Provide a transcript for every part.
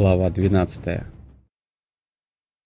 Глава 12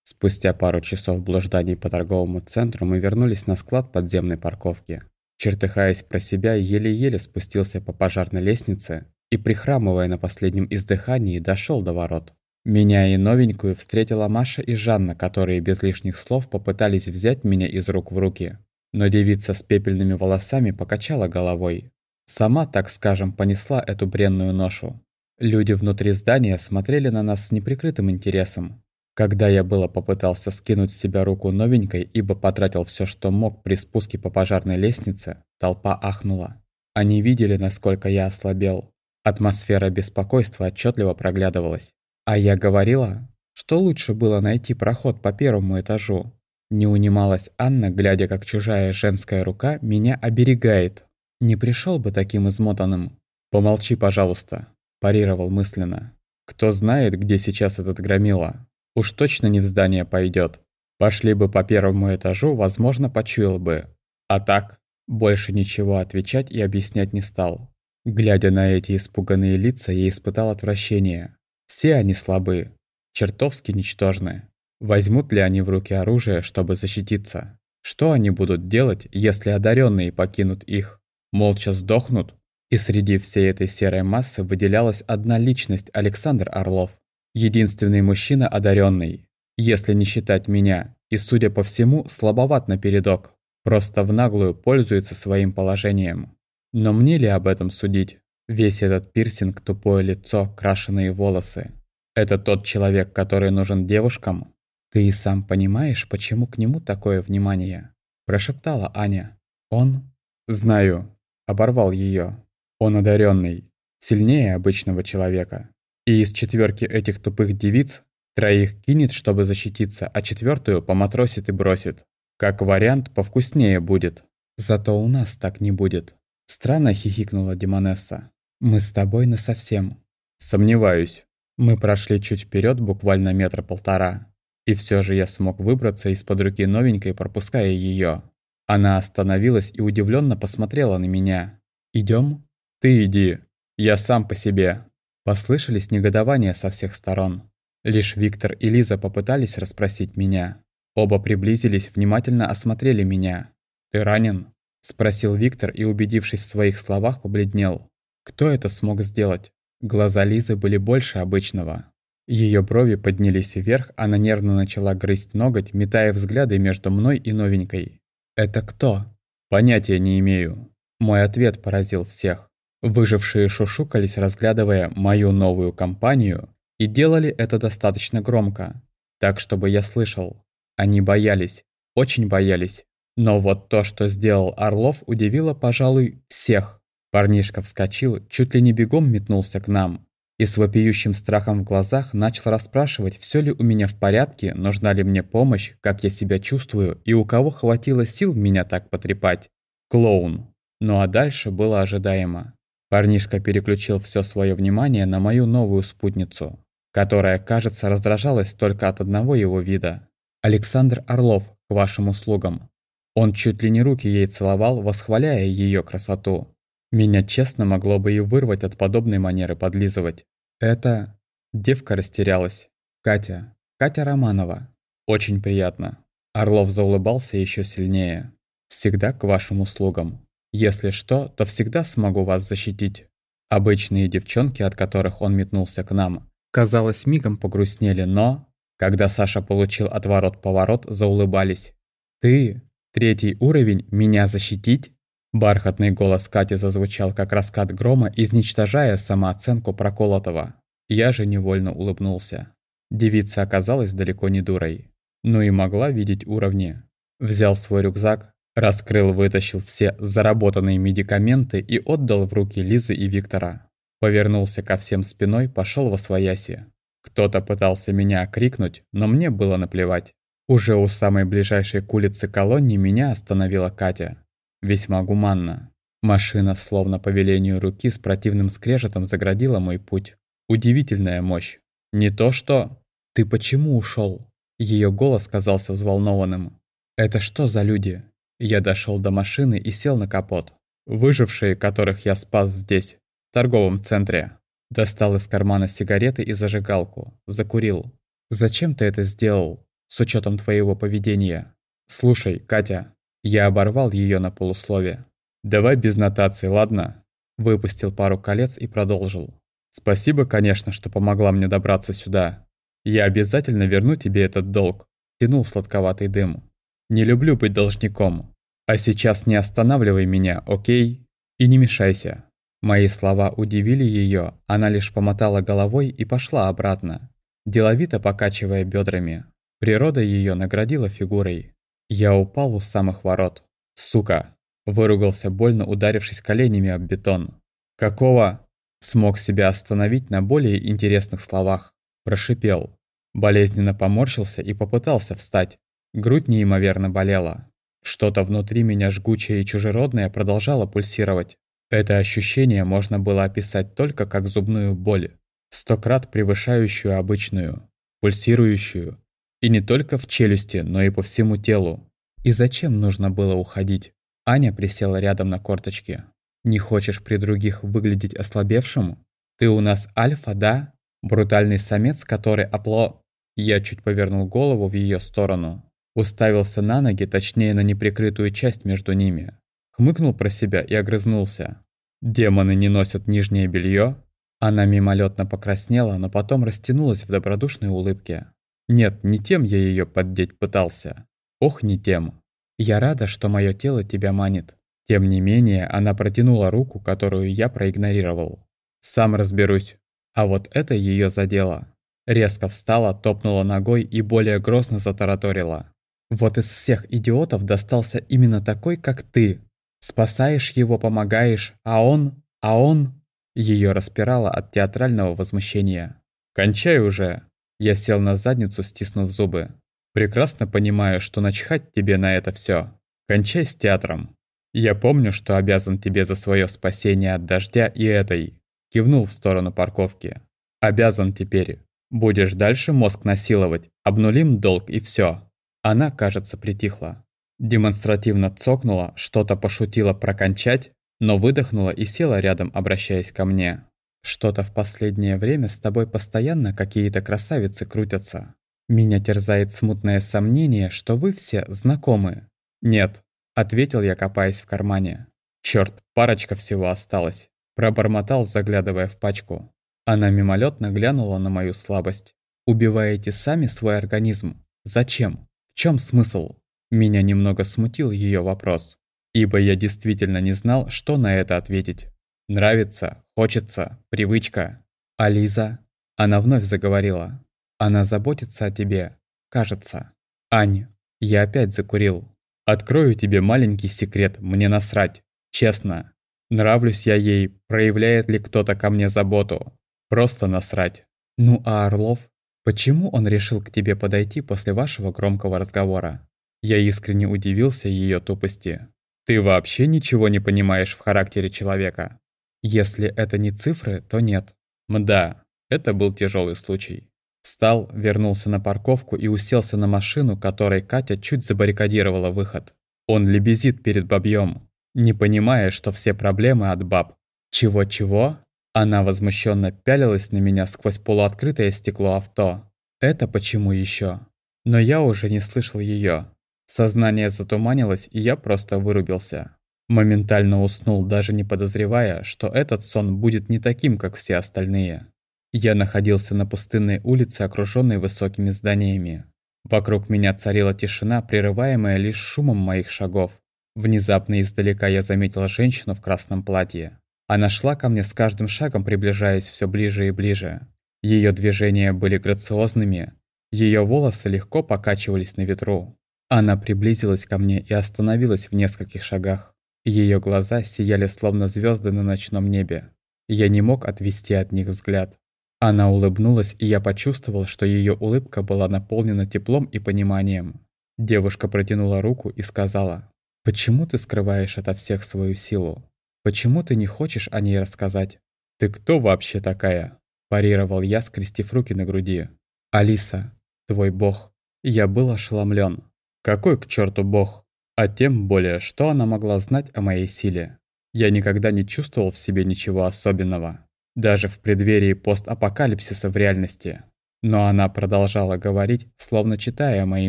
Спустя пару часов блужданий по торговому центру мы вернулись на склад подземной парковки. Чертыхаясь про себя, еле-еле спустился по пожарной лестнице и, прихрамывая на последнем издыхании, дошел до ворот. Меня и новенькую встретила Маша и Жанна, которые без лишних слов попытались взять меня из рук в руки. Но девица с пепельными волосами покачала головой. Сама, так скажем, понесла эту бренную ношу. Люди внутри здания смотрели на нас с неприкрытым интересом. Когда я было попытался скинуть с себя руку новенькой, ибо потратил все, что мог при спуске по пожарной лестнице, толпа ахнула. Они видели, насколько я ослабел. Атмосфера беспокойства отчетливо проглядывалась. А я говорила, что лучше было найти проход по первому этажу. Не унималась Анна, глядя, как чужая женская рука меня оберегает. Не пришел бы таким измотанным. Помолчи, пожалуйста парировал мысленно. Кто знает, где сейчас этот громила. Уж точно не в здание пойдет. Пошли бы по первому этажу, возможно, почуял бы. А так, больше ничего отвечать и объяснять не стал. Глядя на эти испуганные лица, я испытал отвращение. Все они слабы, чертовски ничтожны. Возьмут ли они в руки оружие, чтобы защититься? Что они будут делать, если одаренные покинут их? Молча сдохнут? И среди всей этой серой массы выделялась одна личность Александр Орлов. Единственный мужчина одаренный, если не считать меня, и, судя по всему, слабоват напередок. Просто в наглую пользуется своим положением. Но мне ли об этом судить? Весь этот пирсинг, тупое лицо, крашеные волосы. Это тот человек, который нужен девушкам? Ты и сам понимаешь, почему к нему такое внимание? Прошептала Аня. Он? Знаю. Оборвал ее. Он одаренный, сильнее обычного человека. И из четверки этих тупых девиц троих кинет, чтобы защититься, а четвертую поматросит и бросит. Как вариант, повкуснее будет. Зато у нас так не будет. Странно хихикнула Демонесса. Мы с тобой насовсем. Сомневаюсь. Мы прошли чуть вперед, буквально метра полтора. И все же я смог выбраться из-под руки новенькой, пропуская ее. Она остановилась и удивленно посмотрела на меня. Идем? «Ты иди, я сам по себе». Послышались негодования со всех сторон. Лишь Виктор и Лиза попытались расспросить меня. Оба приблизились, внимательно осмотрели меня. «Ты ранен?» – спросил Виктор и, убедившись в своих словах, побледнел. Кто это смог сделать? Глаза Лизы были больше обычного. Ее брови поднялись вверх, она нервно начала грызть ноготь, метая взгляды между мной и новенькой. «Это кто?» «Понятия не имею». Мой ответ поразил всех. Выжившие шушукались, разглядывая мою новую компанию, и делали это достаточно громко, так чтобы я слышал. Они боялись, очень боялись. Но вот то, что сделал Орлов, удивило, пожалуй, всех. Парнишка вскочил, чуть ли не бегом метнулся к нам и с вопиющим страхом в глазах начал расспрашивать, все ли у меня в порядке, нужна ли мне помощь, как я себя чувствую и у кого хватило сил меня так потрепать. Клоун. Ну а дальше было ожидаемо. Парнишка переключил все свое внимание на мою новую спутницу, которая, кажется, раздражалась только от одного его вида. Александр Орлов, к вашим услугам. Он чуть ли не руки ей целовал, восхваляя ее красоту. Меня честно могло бы и вырвать от подобной манеры подлизывать. Это... Девка растерялась. Катя. Катя Романова. Очень приятно. Орлов заулыбался еще сильнее. Всегда к вашим услугам. Если что, то всегда смогу вас защитить. Обычные девчонки, от которых он метнулся к нам, казалось, мигом погрустнели, но... Когда Саша получил отворот-поворот, заулыбались. «Ты? Третий уровень? Меня защитить?» Бархатный голос Кати зазвучал, как раскат грома, изничтожая самооценку проколотого. Я же невольно улыбнулся. Девица оказалась далеко не дурой. Ну и могла видеть уровни. Взял свой рюкзак, Раскрыл, вытащил все заработанные медикаменты и отдал в руки Лизы и Виктора. Повернулся ко всем спиной, пошел во свояси. Кто-то пытался меня окрикнуть, но мне было наплевать. Уже у самой ближайшей к улице колонии меня остановила Катя. Весьма гуманно. Машина, словно по велению руки, с противным скрежетом заградила мой путь. Удивительная мощь. Не то что... «Ты почему ушел? Ее голос казался взволнованным. «Это что за люди? Я дошел до машины и сел на капот. Выжившие, которых я спас здесь, в торговом центре. Достал из кармана сигареты и зажигалку. Закурил. «Зачем ты это сделал? С учетом твоего поведения?» «Слушай, Катя». Я оборвал ее на полуслове. «Давай без нотации, ладно?» Выпустил пару колец и продолжил. «Спасибо, конечно, что помогла мне добраться сюда. Я обязательно верну тебе этот долг». Тянул сладковатый дым. «Не люблю быть должником. А сейчас не останавливай меня, окей? И не мешайся». Мои слова удивили ее, она лишь помотала головой и пошла обратно, деловито покачивая бедрами. Природа ее наградила фигурой. Я упал у самых ворот. «Сука!» – выругался, больно ударившись коленями об бетон. «Какого?» – смог себя остановить на более интересных словах. Прошипел. Болезненно поморщился и попытался встать. Грудь неимоверно болела. Что-то внутри меня жгучее и чужеродное продолжало пульсировать. Это ощущение можно было описать только как зубную боль, сто крат превышающую обычную, пульсирующую, и не только в челюсти, но и по всему телу. И зачем нужно было уходить? Аня присела рядом на корточке. «Не хочешь при других выглядеть ослабевшим? Ты у нас альфа, да? Брутальный самец, который опло...» Я чуть повернул голову в ее сторону. Уставился на ноги, точнее на неприкрытую часть между ними. Хмыкнул про себя и огрызнулся. «Демоны не носят нижнее белье?» Она мимолетно покраснела, но потом растянулась в добродушной улыбке. «Нет, не тем я ее поддеть пытался. Ох, не тем. Я рада, что мое тело тебя манит». Тем не менее, она протянула руку, которую я проигнорировал. «Сам разберусь». А вот это ее задело. Резко встала, топнула ногой и более грозно затараторила. «Вот из всех идиотов достался именно такой, как ты. Спасаешь его, помогаешь, а он... а он...» Ее распирало от театрального возмущения. «Кончай уже!» Я сел на задницу, стиснув зубы. «Прекрасно понимаю, что начхать тебе на это все. Кончай с театром. Я помню, что обязан тебе за свое спасение от дождя и этой...» Кивнул в сторону парковки. «Обязан теперь. Будешь дальше мозг насиловать, обнулим долг и все. Она, кажется, притихла. Демонстративно цокнула, что-то пошутила прокончать, но выдохнула и села рядом, обращаясь ко мне. «Что-то в последнее время с тобой постоянно какие-то красавицы крутятся. Меня терзает смутное сомнение, что вы все знакомы». «Нет», — ответил я, копаясь в кармане. «Чёрт, парочка всего осталась». Пробормотал, заглядывая в пачку. Она мимолетно глянула на мою слабость. «Убиваете сами свой организм? Зачем? В чем смысл?» Меня немного смутил ее вопрос, ибо я действительно не знал, что на это ответить. Нравится, хочется, привычка. А Лиза? Она вновь заговорила. Она заботится о тебе, кажется. Ань, я опять закурил. Открою тебе маленький секрет, мне насрать. Честно. Нравлюсь я ей, проявляет ли кто-то ко мне заботу. Просто насрать. Ну а Орлов? Почему он решил к тебе подойти после вашего громкого разговора? Я искренне удивился ее тупости. Ты вообще ничего не понимаешь в характере человека. Если это не цифры, то нет. Мда, это был тяжелый случай. Встал, вернулся на парковку и уселся на машину, которой Катя чуть забаррикадировала выход. Он лебезит перед бабьем, не понимая, что все проблемы от баб. Чего-чего? Она возмущенно пялилась на меня сквозь полуоткрытое стекло авто. Это почему еще? Но я уже не слышал ее. Сознание затуманилось, и я просто вырубился. Моментально уснул, даже не подозревая, что этот сон будет не таким, как все остальные. Я находился на пустынной улице, окруженной высокими зданиями. Вокруг меня царила тишина, прерываемая лишь шумом моих шагов. Внезапно издалека я заметил женщину в красном платье. Она шла ко мне с каждым шагом, приближаясь все ближе и ближе. Ее движения были грациозными, ее волосы легко покачивались на ветру. Она приблизилась ко мне и остановилась в нескольких шагах. Ее глаза сияли словно звезды на ночном небе. Я не мог отвести от них взгляд. Она улыбнулась, и я почувствовал, что ее улыбка была наполнена теплом и пониманием. Девушка протянула руку и сказала, «Почему ты скрываешь ото всех свою силу? Почему ты не хочешь о ней рассказать? Ты кто вообще такая?» Парировал я, скрестив руки на груди. «Алиса, твой бог». Я был ошеломлен. Какой к черту бог? А тем более, что она могла знать о моей силе? Я никогда не чувствовал в себе ничего особенного. даже в преддверии постапокалипсиса в реальности. Но она продолжала говорить, словно читая мои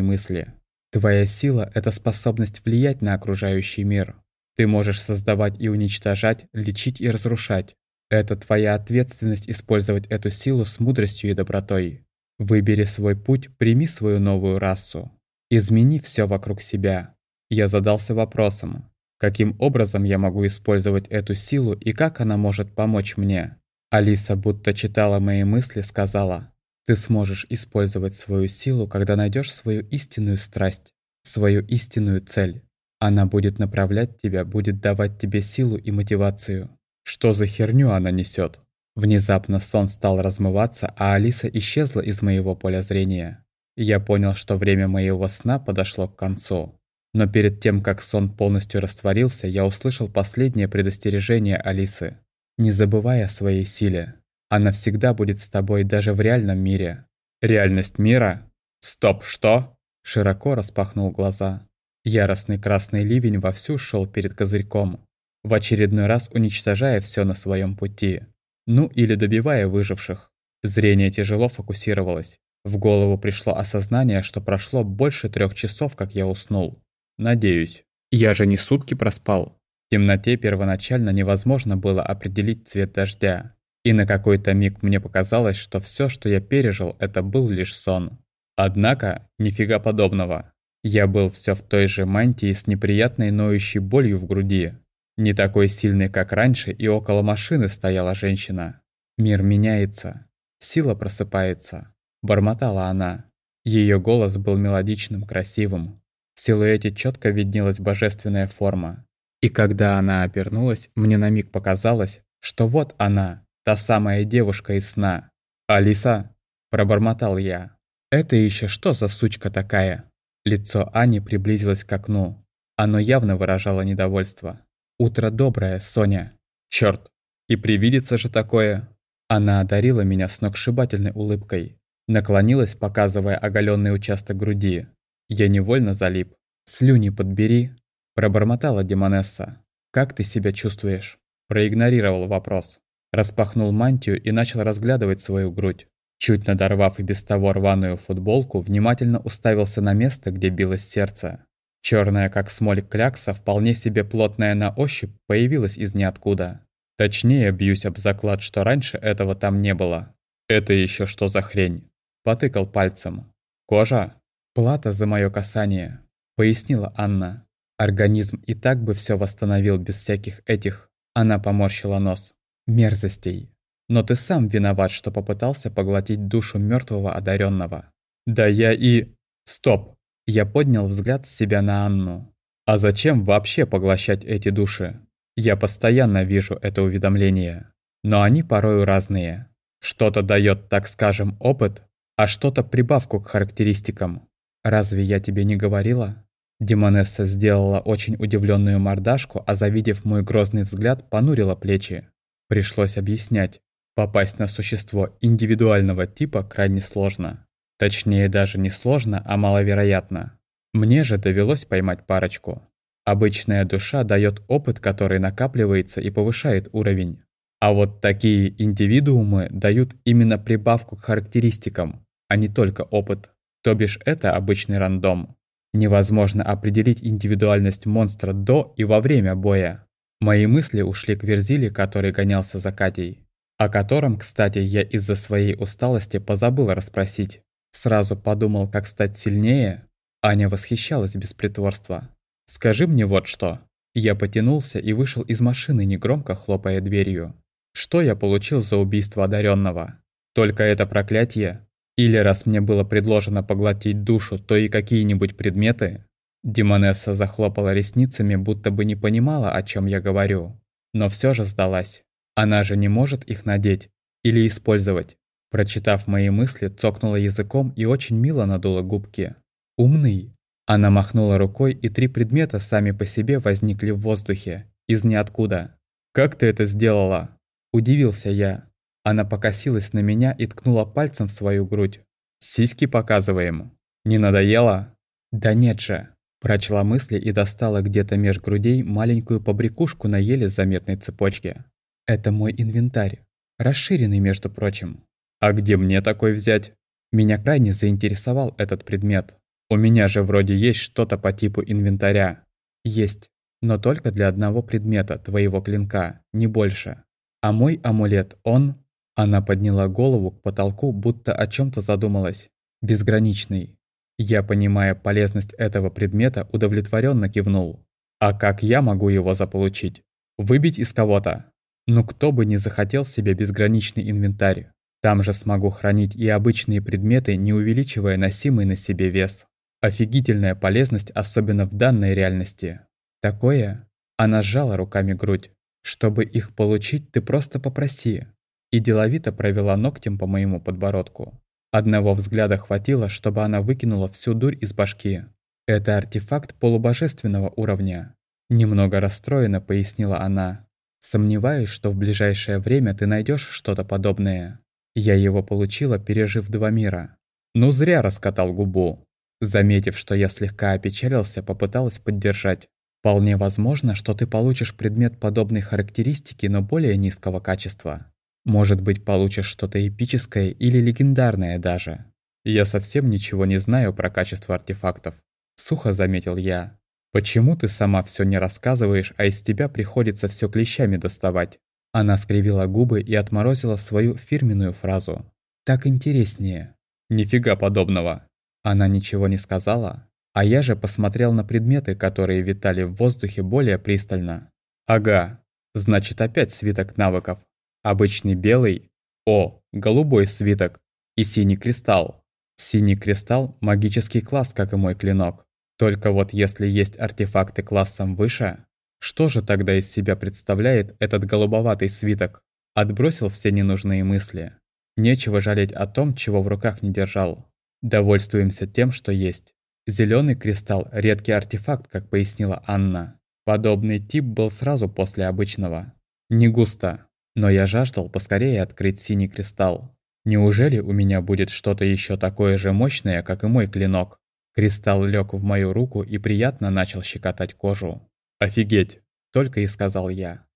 мысли. Твоя сила – это способность влиять на окружающий мир. Ты можешь создавать и уничтожать, лечить и разрушать. Это твоя ответственность использовать эту силу с мудростью и добротой. Выбери свой путь, прими свою новую расу. Измени все вокруг себя. Я задался вопросом, каким образом я могу использовать эту силу и как она может помочь мне. Алиса, будто читала мои мысли, сказала, «Ты сможешь использовать свою силу, когда найдешь свою истинную страсть, свою истинную цель. Она будет направлять тебя, будет давать тебе силу и мотивацию. Что за херню она несет? Внезапно сон стал размываться, а Алиса исчезла из моего поля зрения. Я понял, что время моего сна подошло к концу. Но перед тем, как сон полностью растворился, я услышал последнее предостережение Алисы. Не забывай о своей силе. Она всегда будет с тобой даже в реальном мире. Реальность мира? Стоп, что? Широко распахнул глаза. Яростный красный ливень вовсю шел перед козырьком, в очередной раз уничтожая все на своем пути. Ну или добивая выживших. Зрение тяжело фокусировалось. В голову пришло осознание, что прошло больше трех часов, как я уснул. Надеюсь. Я же не сутки проспал. В темноте первоначально невозможно было определить цвет дождя. И на какой-то миг мне показалось, что все, что я пережил, это был лишь сон. Однако, нифига подобного. Я был все в той же мантии с неприятной ноющей болью в груди. Не такой сильный, как раньше, и около машины стояла женщина. Мир меняется. Сила просыпается. Бормотала она. Ее голос был мелодичным, красивым. В силуэте четко виднелась божественная форма. И когда она обернулась, мне на миг показалось, что вот она, та самая девушка из сна. «Алиса!» – пробормотал я. «Это еще что за сучка такая?» Лицо Ани приблизилось к окну. Оно явно выражало недовольство. «Утро доброе, Соня!» «Чёрт! И привидится же такое!» Она одарила меня сногсшибательной улыбкой. Наклонилась, показывая оголенный участок груди. Я невольно залип. «Слюни подбери!» Пробормотала Демонесса. «Как ты себя чувствуешь?» Проигнорировал вопрос. Распахнул мантию и начал разглядывать свою грудь. Чуть надорвав и без того рваную футболку, внимательно уставился на место, где билось сердце. Черная, как смоль клякса, вполне себе плотная на ощупь, появилась из ниоткуда. Точнее, бьюсь об заклад, что раньше этого там не было. Это еще что за хрень? Потыкал пальцем. Кожа? Плата за мое касание, пояснила Анна. Организм и так бы все восстановил без всяких этих. Она поморщила нос. Мерзостей. Но ты сам виноват, что попытался поглотить душу мертвого одаренного. Да я и... Стоп! Я поднял взгляд с себя на Анну. А зачем вообще поглощать эти души? Я постоянно вижу это уведомление. Но они порою разные. Что-то дает, так скажем, опыт, а что-то прибавку к характеристикам. Разве я тебе не говорила? Демонесса сделала очень удивленную мордашку, а завидев мой грозный взгляд, понурила плечи. Пришлось объяснять. Попасть на существо индивидуального типа крайне сложно. Точнее, даже не сложно, а маловероятно. Мне же довелось поймать парочку. Обычная душа дает опыт, который накапливается и повышает уровень. А вот такие индивидуумы дают именно прибавку к характеристикам, а не только опыт. То бишь это обычный рандом. Невозможно определить индивидуальность монстра до и во время боя. Мои мысли ушли к Верзиле, который гонялся за Катей. О котором, кстати, я из-за своей усталости позабыл расспросить. Сразу подумал, как стать сильнее. Аня восхищалась без притворства. «Скажи мне вот что». Я потянулся и вышел из машины, негромко хлопая дверью. Что я получил за убийство одаренного? Только это проклятие? Или раз мне было предложено поглотить душу, то и какие-нибудь предметы? Демонесса захлопала ресницами, будто бы не понимала, о чем я говорю. Но все же сдалась. Она же не может их надеть или использовать. Прочитав мои мысли, цокнула языком и очень мило надула губки. «Умный!» Она махнула рукой, и три предмета сами по себе возникли в воздухе, из ниоткуда. «Как ты это сделала?» Удивился я. Она покосилась на меня и ткнула пальцем в свою грудь. «Сиськи показываем. Не надоело?» «Да нет же!» Прочла мысли и достала где-то меж грудей маленькую побрякушку на еле заметной цепочке. Это мой инвентарь. Расширенный, между прочим. А где мне такой взять? Меня крайне заинтересовал этот предмет. У меня же вроде есть что-то по типу инвентаря. Есть, но только для одного предмета, твоего клинка, не больше. А мой амулет, он... Она подняла голову к потолку, будто о чем то задумалась. Безграничный. Я, понимая полезность этого предмета, удовлетворенно кивнул. А как я могу его заполучить? Выбить из кого-то? Ну кто бы не захотел себе безграничный инвентарь. Там же смогу хранить и обычные предметы, не увеличивая носимый на себе вес. Офигительная полезность, особенно в данной реальности. Такое? Она сжала руками грудь. Чтобы их получить, ты просто попроси. И деловито провела ногтем по моему подбородку. Одного взгляда хватило, чтобы она выкинула всю дурь из башки. Это артефакт полубожественного уровня. Немного расстроена, пояснила она. Сомневаюсь, что в ближайшее время ты найдешь что-то подобное. Я его получила, пережив два мира. Ну зря раскатал губу. Заметив, что я слегка опечалился, попыталась поддержать. Вполне возможно, что ты получишь предмет подобной характеристики, но более низкого качества. Может быть, получишь что-то эпическое или легендарное даже. Я совсем ничего не знаю про качество артефактов. Сухо заметил я. Почему ты сама все не рассказываешь, а из тебя приходится все клещами доставать? Она скривила губы и отморозила свою фирменную фразу. Так интереснее. Нифига подобного. Она ничего не сказала, а я же посмотрел на предметы, которые витали в воздухе более пристально. Ага, значит опять свиток навыков. Обычный белый, о, голубой свиток и синий кристалл. Синий кристалл – магический класс, как и мой клинок. Только вот если есть артефакты классом выше, что же тогда из себя представляет этот голубоватый свиток? Отбросил все ненужные мысли. Нечего жалеть о том, чего в руках не держал. Довольствуемся тем, что есть. Зеленый кристалл – редкий артефакт, как пояснила Анна. Подобный тип был сразу после обычного. Не густо, но я жаждал поскорее открыть синий кристалл. Неужели у меня будет что-то еще такое же мощное, как и мой клинок? Кристалл лег в мою руку и приятно начал щекотать кожу. «Офигеть!» – только и сказал я.